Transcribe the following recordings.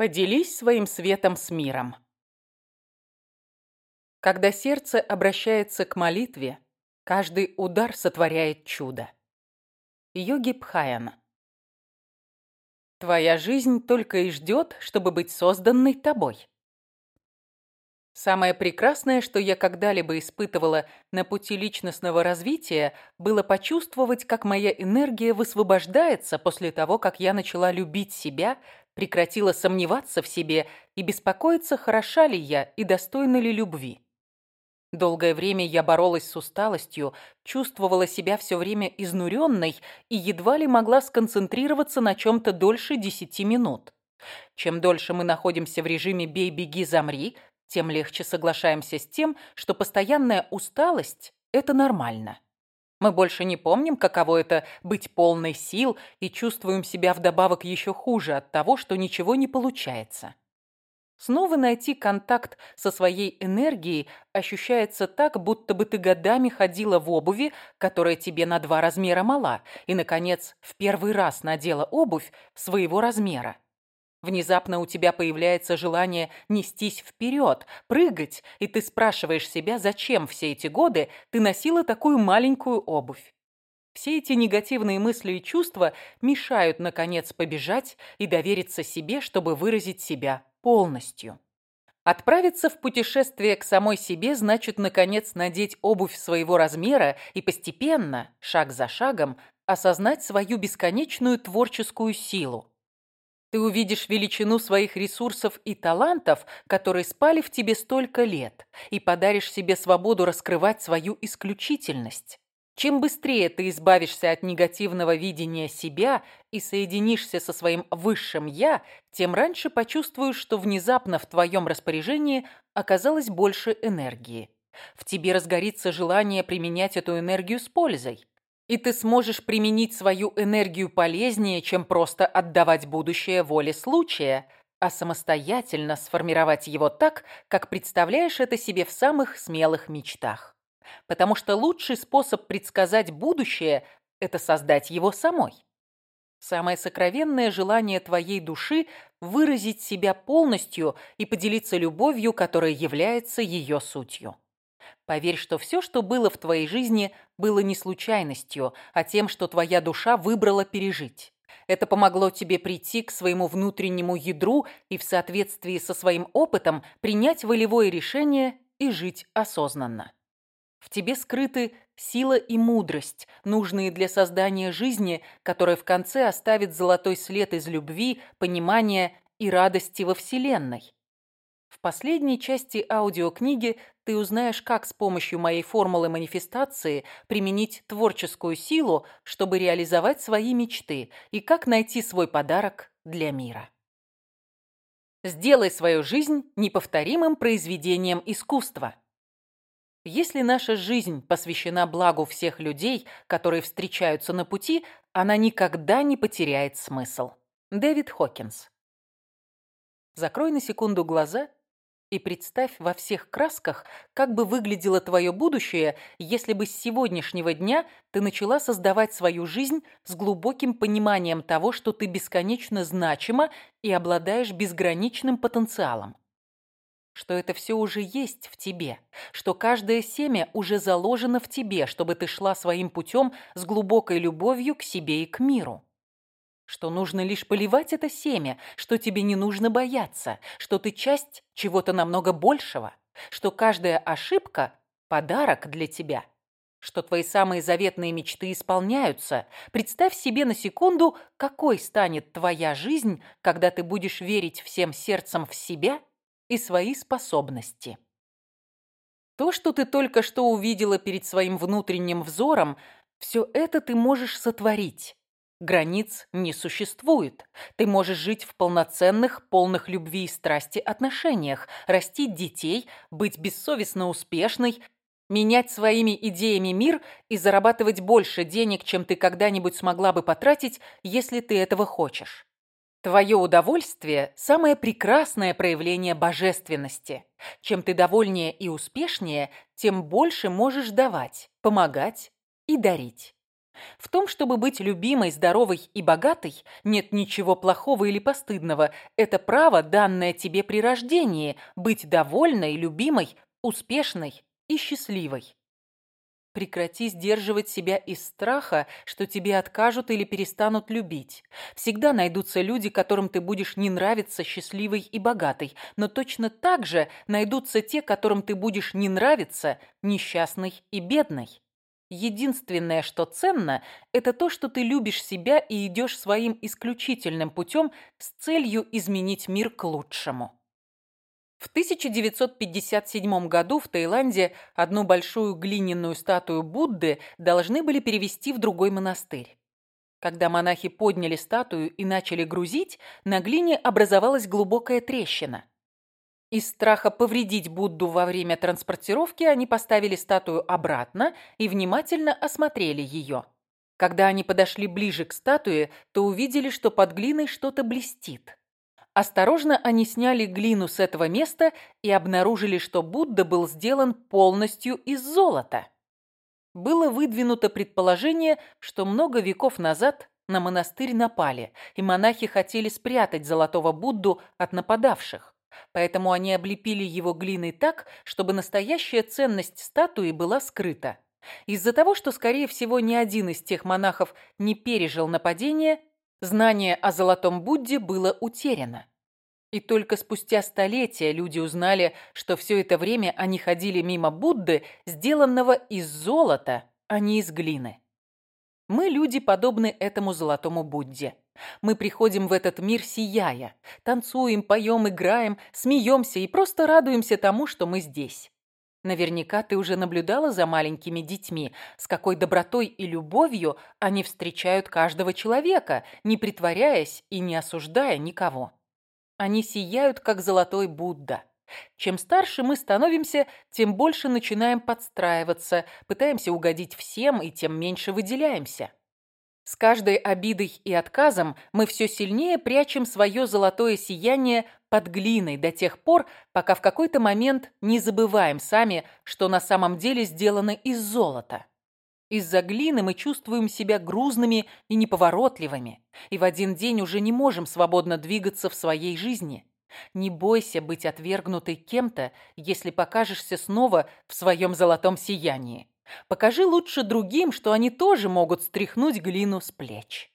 Поделись своим светом с миром. Когда сердце обращается к молитве, каждый удар сотворяет чудо. Йоги Пхаян. Твоя жизнь только и ждет, чтобы быть созданной тобой. Самое прекрасное, что я когда-либо испытывала на пути личностного развития, было почувствовать, как моя энергия высвобождается после того, как я начала любить себя, прекратила сомневаться в себе и беспокоиться, хороша ли я и достойна ли любви. Долгое время я боролась с усталостью, чувствовала себя все время изнуренной и едва ли могла сконцентрироваться на чем-то дольше десяти минут. Чем дольше мы находимся в режиме «бей, беги, замри», тем легче соглашаемся с тем, что постоянная усталость – это нормально. Мы больше не помним, каково это быть полной сил и чувствуем себя вдобавок еще хуже от того, что ничего не получается. Снова найти контакт со своей энергией ощущается так, будто бы ты годами ходила в обуви, которая тебе на два размера мала, и, наконец, в первый раз надела обувь своего размера. Внезапно у тебя появляется желание нестись вперед, прыгать, и ты спрашиваешь себя, зачем все эти годы ты носила такую маленькую обувь. Все эти негативные мысли и чувства мешают, наконец, побежать и довериться себе, чтобы выразить себя полностью. Отправиться в путешествие к самой себе значит, наконец, надеть обувь своего размера и постепенно, шаг за шагом, осознать свою бесконечную творческую силу. Ты увидишь величину своих ресурсов и талантов, которые спали в тебе столько лет, и подаришь себе свободу раскрывать свою исключительность. Чем быстрее ты избавишься от негативного видения себя и соединишься со своим высшим «я», тем раньше почувствуешь, что внезапно в твоем распоряжении оказалось больше энергии. В тебе разгорится желание применять эту энергию с пользой и ты сможешь применить свою энергию полезнее, чем просто отдавать будущее воле случая, а самостоятельно сформировать его так, как представляешь это себе в самых смелых мечтах. Потому что лучший способ предсказать будущее – это создать его самой. Самое сокровенное желание твоей души – выразить себя полностью и поделиться любовью, которая является ее сутью. Поверь, что все, что было в твоей жизни, было не случайностью, а тем, что твоя душа выбрала пережить. Это помогло тебе прийти к своему внутреннему ядру и в соответствии со своим опытом принять волевое решение и жить осознанно. В тебе скрыты сила и мудрость, нужные для создания жизни, которая в конце оставит золотой след из любви, понимания и радости во Вселенной. В последней части аудиокниги ты узнаешь, как с помощью моей формулы манифестации применить творческую силу, чтобы реализовать свои мечты, и как найти свой подарок для мира. Сделай свою жизнь неповторимым произведением искусства. Если наша жизнь посвящена благу всех людей, которые встречаются на пути, она никогда не потеряет смысл. Дэвид Хокинс Закрой на секунду глаза и представь во всех красках, как бы выглядело твое будущее, если бы с сегодняшнего дня ты начала создавать свою жизнь с глубоким пониманием того, что ты бесконечно значима и обладаешь безграничным потенциалом. Что это все уже есть в тебе, что каждое семя уже заложено в тебе, чтобы ты шла своим путем с глубокой любовью к себе и к миру что нужно лишь поливать это семя, что тебе не нужно бояться, что ты часть чего-то намного большего, что каждая ошибка – подарок для тебя, что твои самые заветные мечты исполняются. Представь себе на секунду, какой станет твоя жизнь, когда ты будешь верить всем сердцем в себя и свои способности. То, что ты только что увидела перед своим внутренним взором, все это ты можешь сотворить Границ не существует. Ты можешь жить в полноценных, полных любви и страсти отношениях, растить детей, быть бессовестно успешной, менять своими идеями мир и зарабатывать больше денег, чем ты когда-нибудь смогла бы потратить, если ты этого хочешь. Твое удовольствие – самое прекрасное проявление божественности. Чем ты довольнее и успешнее, тем больше можешь давать, помогать и дарить. В том, чтобы быть любимой, здоровой и богатой, нет ничего плохого или постыдного. Это право, данное тебе при рождении, быть довольной, любимой, успешной и счастливой. Прекрати сдерживать себя из страха, что тебе откажут или перестанут любить. Всегда найдутся люди, которым ты будешь не нравиться счастливой и богатой, но точно так же найдутся те, которым ты будешь не нравиться несчастной и бедной. Единственное, что ценно, это то, что ты любишь себя и идешь своим исключительным путем с целью изменить мир к лучшему. В 1957 году в Таиланде одну большую глиняную статую Будды должны были перевести в другой монастырь. Когда монахи подняли статую и начали грузить, на глине образовалась глубокая трещина. Из страха повредить Будду во время транспортировки они поставили статую обратно и внимательно осмотрели ее. Когда они подошли ближе к статуе, то увидели, что под глиной что-то блестит. Осторожно они сняли глину с этого места и обнаружили, что Будда был сделан полностью из золота. Было выдвинуто предположение, что много веков назад на монастырь напали, и монахи хотели спрятать золотого Будду от нападавших. Поэтому они облепили его глиной так, чтобы настоящая ценность статуи была скрыта. Из-за того, что, скорее всего, ни один из тех монахов не пережил нападение, знание о Золотом Будде было утеряно. И только спустя столетия люди узнали, что все это время они ходили мимо Будды, сделанного из золота, а не из глины. Мы, люди, подобны этому Золотому Будде. Мы приходим в этот мир сияя, танцуем, поем, играем, смеемся и просто радуемся тому, что мы здесь. Наверняка ты уже наблюдала за маленькими детьми, с какой добротой и любовью они встречают каждого человека, не притворяясь и не осуждая никого. Они сияют, как золотой Будда. Чем старше мы становимся, тем больше начинаем подстраиваться, пытаемся угодить всем и тем меньше выделяемся. С каждой обидой и отказом мы все сильнее прячем свое золотое сияние под глиной до тех пор, пока в какой-то момент не забываем сами, что на самом деле сделано из золота. Из-за глины мы чувствуем себя грузными и неповоротливыми, и в один день уже не можем свободно двигаться в своей жизни. Не бойся быть отвергнутой кем-то, если покажешься снова в своем золотом сиянии. Покажи лучше другим, что они тоже могут стряхнуть глину с плеч.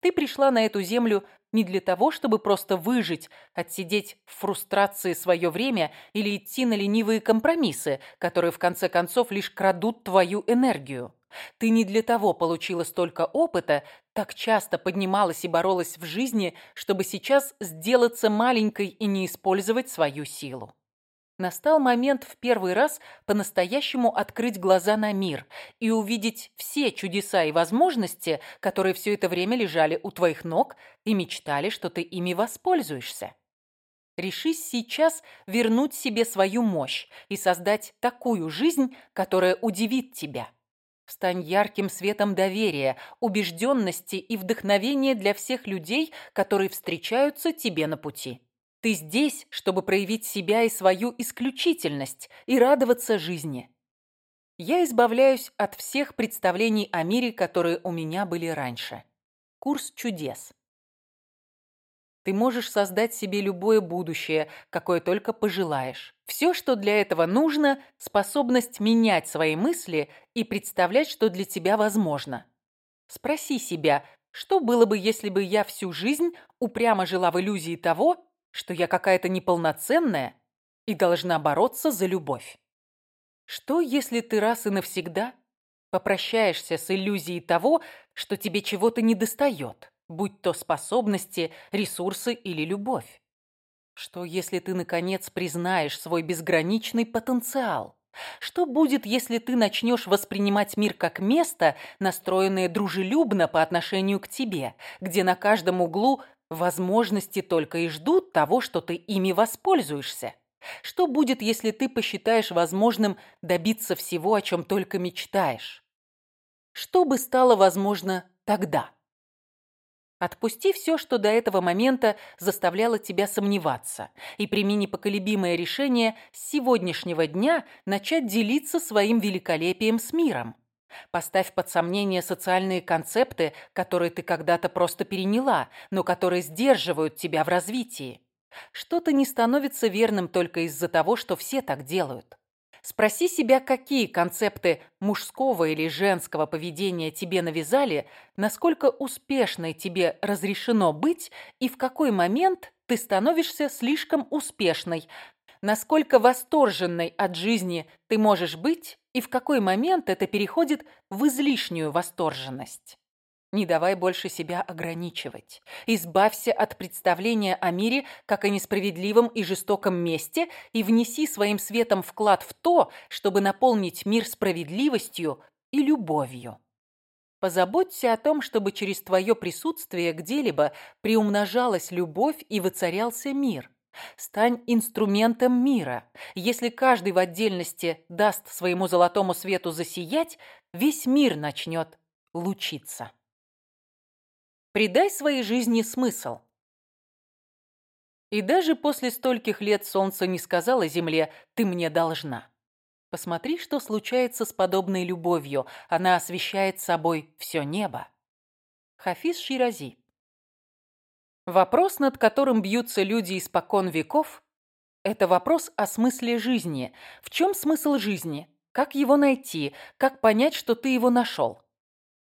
Ты пришла на эту землю не для того, чтобы просто выжить, отсидеть в фрустрации свое время или идти на ленивые компромиссы, которые в конце концов лишь крадут твою энергию. Ты не для того получила столько опыта, так часто поднималась и боролась в жизни, чтобы сейчас сделаться маленькой и не использовать свою силу. Настал момент в первый раз по-настоящему открыть глаза на мир и увидеть все чудеса и возможности, которые все это время лежали у твоих ног и мечтали, что ты ими воспользуешься. Решись сейчас вернуть себе свою мощь и создать такую жизнь, которая удивит тебя. Стань ярким светом доверия, убежденности и вдохновения для всех людей, которые встречаются тебе на пути. Ты здесь, чтобы проявить себя и свою исключительность и радоваться жизни. Я избавляюсь от всех представлений о мире, которые у меня были раньше. Курс чудес. Ты можешь создать себе любое будущее, какое только пожелаешь. Все, что для этого нужно – способность менять свои мысли и представлять, что для тебя возможно. Спроси себя, что было бы, если бы я всю жизнь упрямо жила в иллюзии того, что я какая-то неполноценная и должна бороться за любовь. Что, если ты раз и навсегда попрощаешься с иллюзией того, что тебе чего-то недостает, будь то способности, ресурсы или любовь? Что, если ты, наконец, признаешь свой безграничный потенциал? Что будет, если ты начнешь воспринимать мир как место, настроенное дружелюбно по отношению к тебе, где на каждом углу Возможности только и ждут того, что ты ими воспользуешься. Что будет, если ты посчитаешь возможным добиться всего, о чем только мечтаешь? Что бы стало возможно тогда? Отпусти все, что до этого момента заставляло тебя сомневаться, и прими непоколебимое решение с сегодняшнего дня начать делиться своим великолепием с миром. Поставь под сомнение социальные концепты, которые ты когда-то просто переняла, но которые сдерживают тебя в развитии. Что-то не становится верным только из-за того, что все так делают. Спроси себя, какие концепты мужского или женского поведения тебе навязали, насколько успешной тебе разрешено быть и в какой момент ты становишься слишком успешной, насколько восторженной от жизни ты можешь быть и в какой момент это переходит в излишнюю восторженность. Не давай больше себя ограничивать. Избавься от представления о мире как о несправедливом и жестоком месте и внеси своим светом вклад в то, чтобы наполнить мир справедливостью и любовью. Позаботься о том, чтобы через твое присутствие где-либо приумножалась любовь и воцарялся мир. Стань инструментом мира. Если каждый в отдельности даст своему золотому свету засиять, весь мир начнет лучиться. Придай своей жизни смысл. И даже после стольких лет солнце не сказало земле «ты мне должна». Посмотри, что случается с подобной любовью. Она освещает собой все небо. Хафиз Ширази Вопрос, над которым бьются люди испокон веков, это вопрос о смысле жизни. В чем смысл жизни? Как его найти? Как понять, что ты его нашел?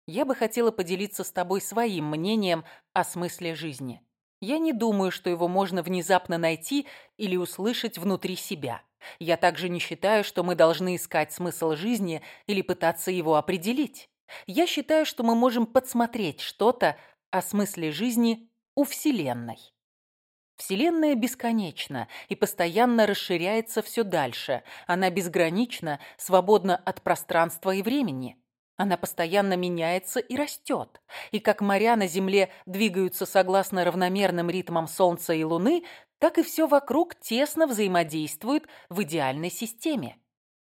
Я бы хотела поделиться с тобой своим мнением о смысле жизни. Я не думаю, что его можно внезапно найти или услышать внутри себя. Я также не считаю, что мы должны искать смысл жизни или пытаться его определить. Я считаю, что мы можем подсмотреть что-то о смысле жизни у Вселенной. Вселенная бесконечна и постоянно расширяется все дальше. Она безгранична, свободна от пространства и времени. Она постоянно меняется и растет. И как моря на Земле двигаются согласно равномерным ритмам Солнца и Луны, так и все вокруг тесно взаимодействует в идеальной системе.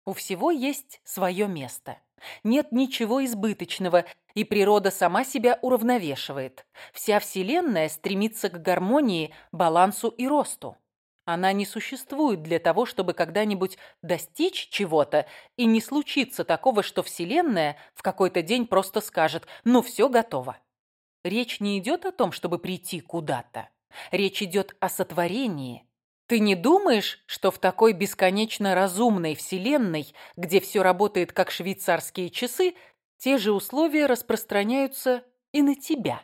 У всего есть свое место. Нет ничего избыточного, и природа сама себя уравновешивает. Вся Вселенная стремится к гармонии, балансу и росту. Она не существует для того, чтобы когда-нибудь достичь чего-то, и не случиться такого, что Вселенная в какой-то день просто скажет «ну все готово». Речь не идет о том, чтобы прийти куда-то. Речь идет о сотворении, ты не думаешь, что в такой бесконечно разумной вселенной, где все работает как швейцарские часы, те же условия распространяются и на тебя?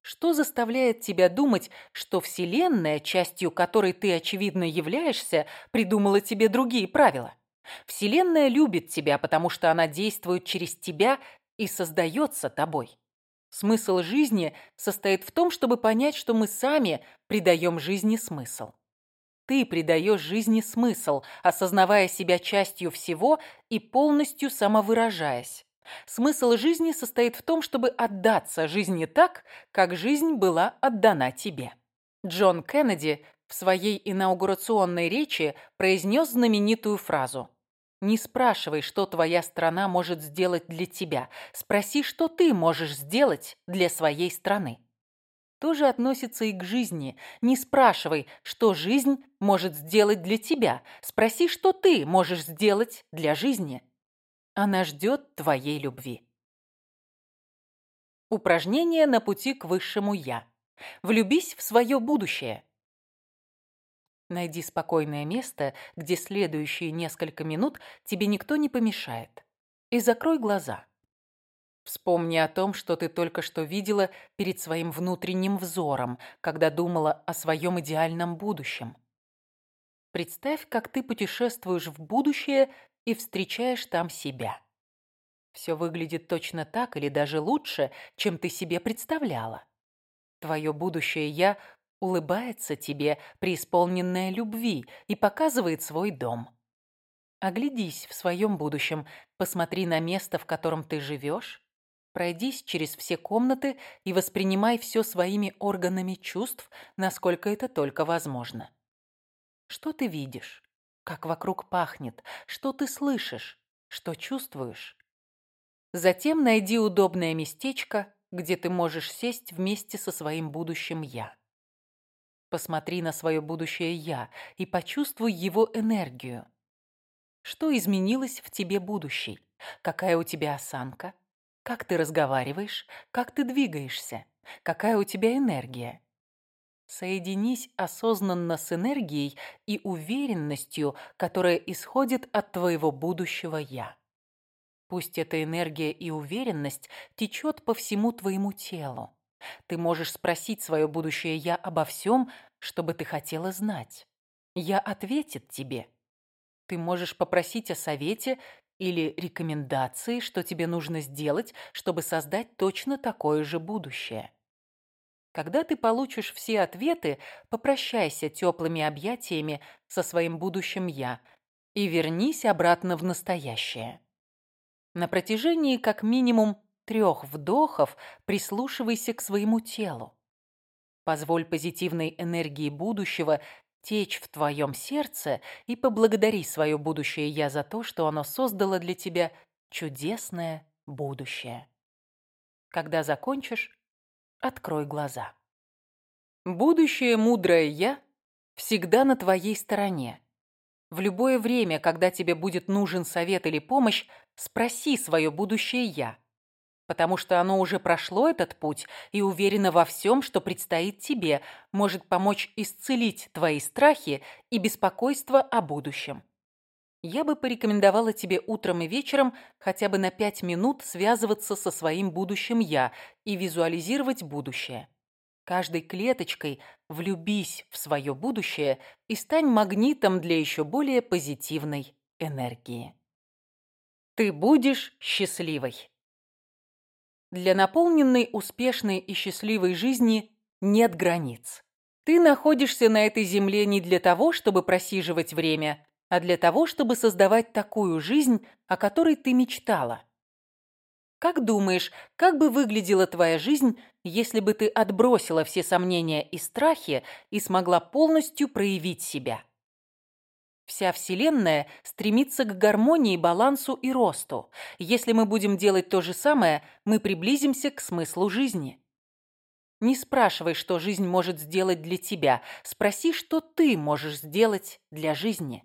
Что заставляет тебя думать, что Вселенная, частью которой ты, очевидно, являешься, придумала тебе другие правила? Вселенная любит тебя, потому что она действует через тебя и создается тобой. Смысл жизни состоит в том, чтобы понять, что мы сами придаем жизни смысл. Ты придаешь жизни смысл, осознавая себя частью всего и полностью самовыражаясь. Смысл жизни состоит в том, чтобы отдаться жизни так, как жизнь была отдана тебе. Джон Кеннеди в своей инаугурационной речи произнес знаменитую фразу – не спрашивай, что твоя страна может сделать для тебя. Спроси, что ты можешь сделать для своей страны. То же относится и к жизни. Не спрашивай, что жизнь может сделать для тебя. Спроси, что ты можешь сделать для жизни. Она ждет твоей любви. Упражнение на пути к высшему «Я». Влюбись в свое будущее. Найди спокойное место, где следующие несколько минут тебе никто не помешает. И закрой глаза. Вспомни о том, что ты только что видела перед своим внутренним взором, когда думала о своем идеальном будущем. Представь, как ты путешествуешь в будущее и встречаешь там себя. Все выглядит точно так или даже лучше, чем ты себе представляла. Твое будущее «я» улыбается тебе, преисполненная любви, и показывает свой дом. Оглядись в своем будущем, посмотри на место, в котором ты живешь, пройдись через все комнаты и воспринимай все своими органами чувств, насколько это только возможно. Что ты видишь? Как вокруг пахнет? Что ты слышишь? Что чувствуешь? Затем найди удобное местечко, где ты можешь сесть вместе со своим будущим «я». Посмотри на свое будущее «я» и почувствуй его энергию. Что изменилось в тебе будущий? Какая у тебя осанка? Как ты разговариваешь? Как ты двигаешься? Какая у тебя энергия? Соединись осознанно с энергией и уверенностью, которая исходит от твоего будущего «я». Пусть эта энергия и уверенность течет по всему твоему телу. Ты можешь спросить свое будущее «я» обо всем, что бы ты хотела знать. «Я» ответит тебе. Ты можешь попросить о совете или рекомендации, что тебе нужно сделать, чтобы создать точно такое же будущее. Когда ты получишь все ответы, попрощайся теплыми объятиями со своим будущим «я» и вернись обратно в настоящее. На протяжении как минимум трех вдохов прислушивайся к своему телу. Позволь позитивной энергии будущего течь в твоем сердце и поблагодари свое будущее «Я» за то, что оно создало для тебя чудесное будущее. Когда закончишь, открой глаза. Будущее мудрое «Я» всегда на твоей стороне. В любое время, когда тебе будет нужен совет или помощь, спроси свое будущее «Я» потому что оно уже прошло этот путь и уверено во всем, что предстоит тебе, может помочь исцелить твои страхи и беспокойство о будущем. Я бы порекомендовала тебе утром и вечером хотя бы на пять минут связываться со своим будущим «я» и визуализировать будущее. Каждой клеточкой влюбись в свое будущее и стань магнитом для еще более позитивной энергии. Ты будешь счастливой. Для наполненной успешной и счастливой жизни нет границ. Ты находишься на этой земле не для того, чтобы просиживать время, а для того, чтобы создавать такую жизнь, о которой ты мечтала. Как думаешь, как бы выглядела твоя жизнь, если бы ты отбросила все сомнения и страхи и смогла полностью проявить себя? Вся Вселенная стремится к гармонии, балансу и росту. Если мы будем делать то же самое, мы приблизимся к смыслу жизни. Не спрашивай, что жизнь может сделать для тебя. Спроси, что ты можешь сделать для жизни.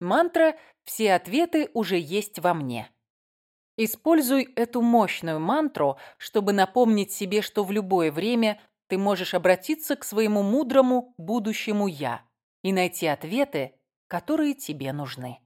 Мантра «Все ответы уже есть во мне». Используй эту мощную мантру, чтобы напомнить себе, что в любое время ты можешь обратиться к своему мудрому будущему «я» и найти ответы, которые тебе нужны.